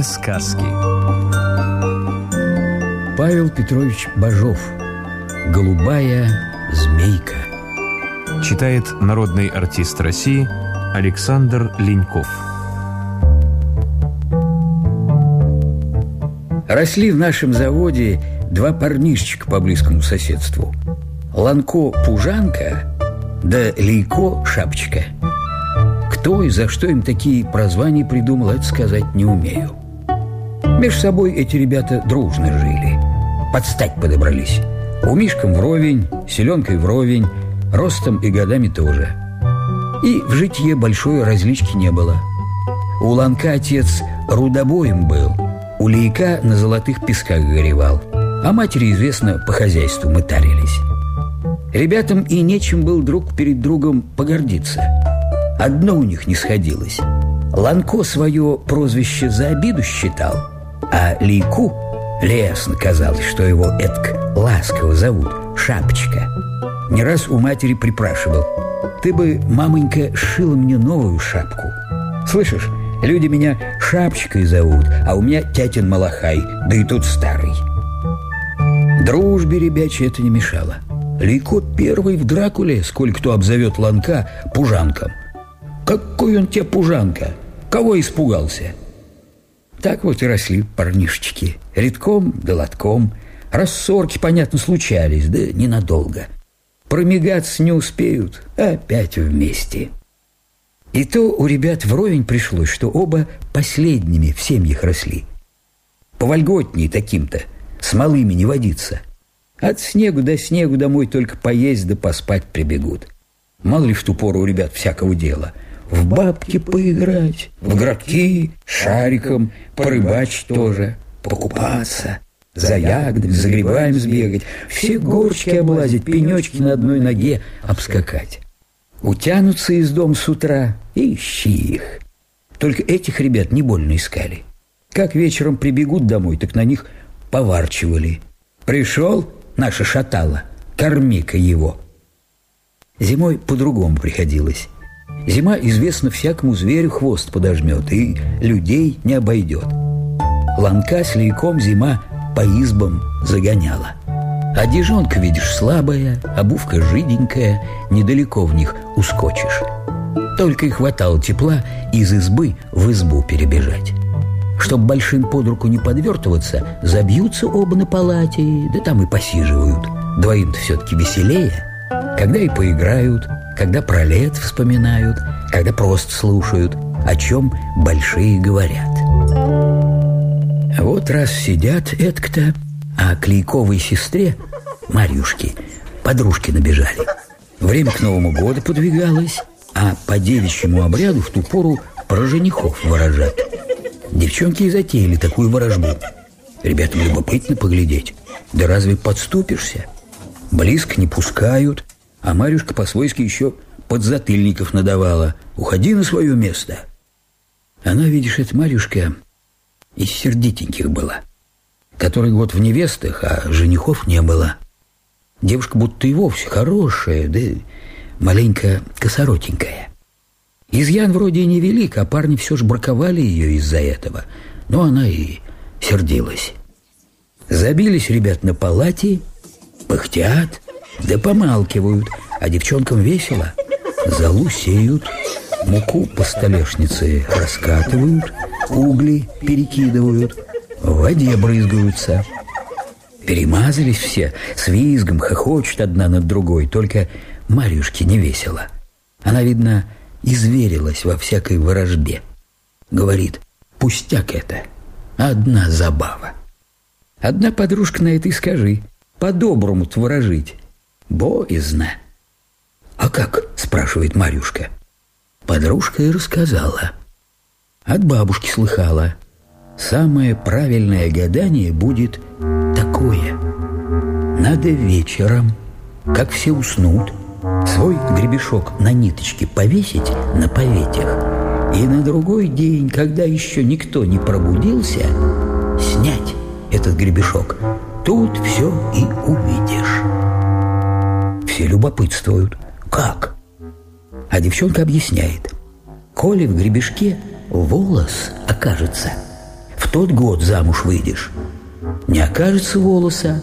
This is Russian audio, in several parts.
Народные сказки Павел Петрович Бажов «Голубая змейка» Читает народный артист России Александр Леньков Росли в нашем заводе два парнишечка по близкому соседству. Ланко Пужанка да Лейко Шапочка. Кто и за что им такие прозвания придумал, это сказать не умею. Меж собой эти ребята дружно жили. Под стать подобрались. У Мишкам вровень, селенкой вровень, ростом и годами тоже. И в житье большой различки не было. У Ланка отец рудобоем был, у Лейка на золотых песках горевал, а матери, известно, по хозяйству мытарились. Ребятам и нечем был друг перед другом погордиться. Одно у них не сходилось. Ланко свое прозвище за обиду считал, а Лейку лесно казалось, что его этк ласково зовут Шапочка. Не раз у матери припрашивал «Ты бы, мамонька, шила мне новую шапку». Слышишь, люди меня Шапочкой зовут, а у меня тятин Малахай, да и тут старый. Дружбе ребяче это не мешало – Лейко первый в Дракуле, сколь кто обзовет Ланка пужанком. Какой он тебе пужанка? Кого испугался? Так вот и росли парнишечки. Редком да лотком. Рассорки, понятно, случались, да ненадолго. Промигаться не успеют, опять вместе. И то у ребят вровень пришлось, что оба последними в семьях росли. Повольготнее таким-то, с малыми не водиться – от снегу до снегу домой только поесть да поспать прибегут. Мало ли в ту пору у ребят всякого дела. В бабки поиграть, в городки, шариком, порыбачить тоже, покупаться, за ягодами, за грибами сбегать, все горочки облазить, пенечки на одной ноге обскакать. Утянутся из дома с утра и ищи их. Только этих ребят не больно искали. Как вечером прибегут домой, так на них поварчивали. Пришел, наша шатала, корми-ка его. Зимой по-другому приходилось. Зима, известно, всякому зверю хвост подожмет и людей не обойдет. Ланка с лейком зима по избам загоняла. Одежонка, видишь, слабая, обувка жиденькая, недалеко в них ускочишь. Только и хватало тепла из избы в избу перебежать. Чтоб большим под руку не подвертываться, забьются оба на палате, да там и посиживают. Двоим-то все-таки веселее. Когда и поиграют, когда про лет вспоминают, когда просто слушают, о чем большие говорят. Вот раз сидят этк-то, а к сестре, Марьюшке, подружки набежали. Время к Новому году подвигалось, а по девичьему обряду в ту пору про женихов выражат. Девчонки и затеяли такую ворожбу. Ребятам любопытно поглядеть. Да разве подступишься? Близко не пускают, а Марюшка по-свойски еще подзатыльников надавала. Уходи на свое место. Она, видишь, эта Марюшка из сердитеньких была. Который год в невестах, а женихов не было. Девушка будто и вовсе хорошая, да маленько косоротенькая. Изъян вроде и невелик, а парни все же браковали ее из-за этого. Но она и сердилась. Забились ребят на палате, пыхтят, да помалкивают, а девчонкам весело. Залу сеют, муку по столешнице раскатывают, угли перекидывают, в воде брызгаются. Перемазались все, с визгом хохочут одна над другой, только Марьюшке не весело. Она, видно, изверилась во всякой ворожбе. Говорит, пустяк это, одна забава. Одна подружка на это и скажи, по-доброму творожить. Боязно. «А как?» – спрашивает Марюшка. Подружка и рассказала. От бабушки слыхала. Самое правильное гадание будет такое. Надо вечером, как все уснут, свой гребешок на ниточке повесить на поветях и на другой день, когда еще никто не пробудился, снять этот гребешок. Тут все и увидишь. Все любопытствуют. Как? А девчонка объясняет. Коли в гребешке волос окажется, в тот год замуж выйдешь. Не окажется волоса,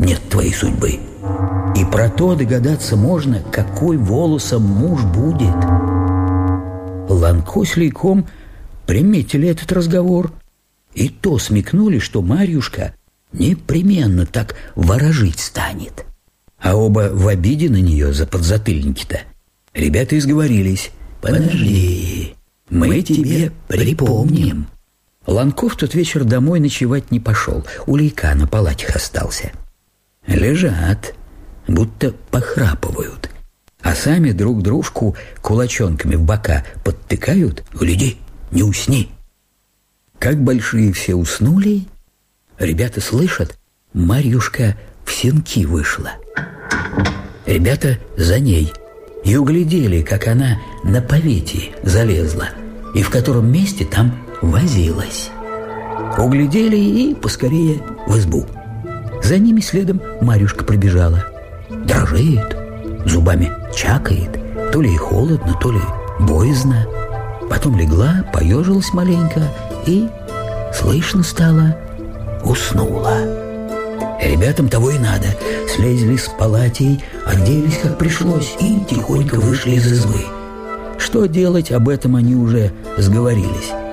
нет твоей судьбы. И про то догадаться можно, какой волосом муж будет. Ланко с Лейком приметили этот разговор и то смекнули, что Марьюшка непременно так ворожить станет. А оба в обиде на нее за подзатыльники-то. Ребята изговорились. «Подожди, мы тебе припомним». Ланков тот вечер домой ночевать не пошел, у Лейка на палатях остался. Лежат, будто похрапывают, а сами друг дружку кулачонками в бока подтыкают. «Гляди, не усни!» Как большие все уснули, ребята слышат, Марьюшка в сенки вышла. Ребята за ней и углядели, как она на повете залезла, и в котором месте там возилась. Углядели и поскорее в избу. За ними следом Марюшка пробежала. Дрожит, зубами чакает, то ли холодно, то ли боязно. Потом легла, поежилась маленько и, слышно стало, уснула. Ребятам того и надо. Слезли с палатей, оделись как пришлось и тихонько вышли из избы. Что делать, об этом они уже сговорились.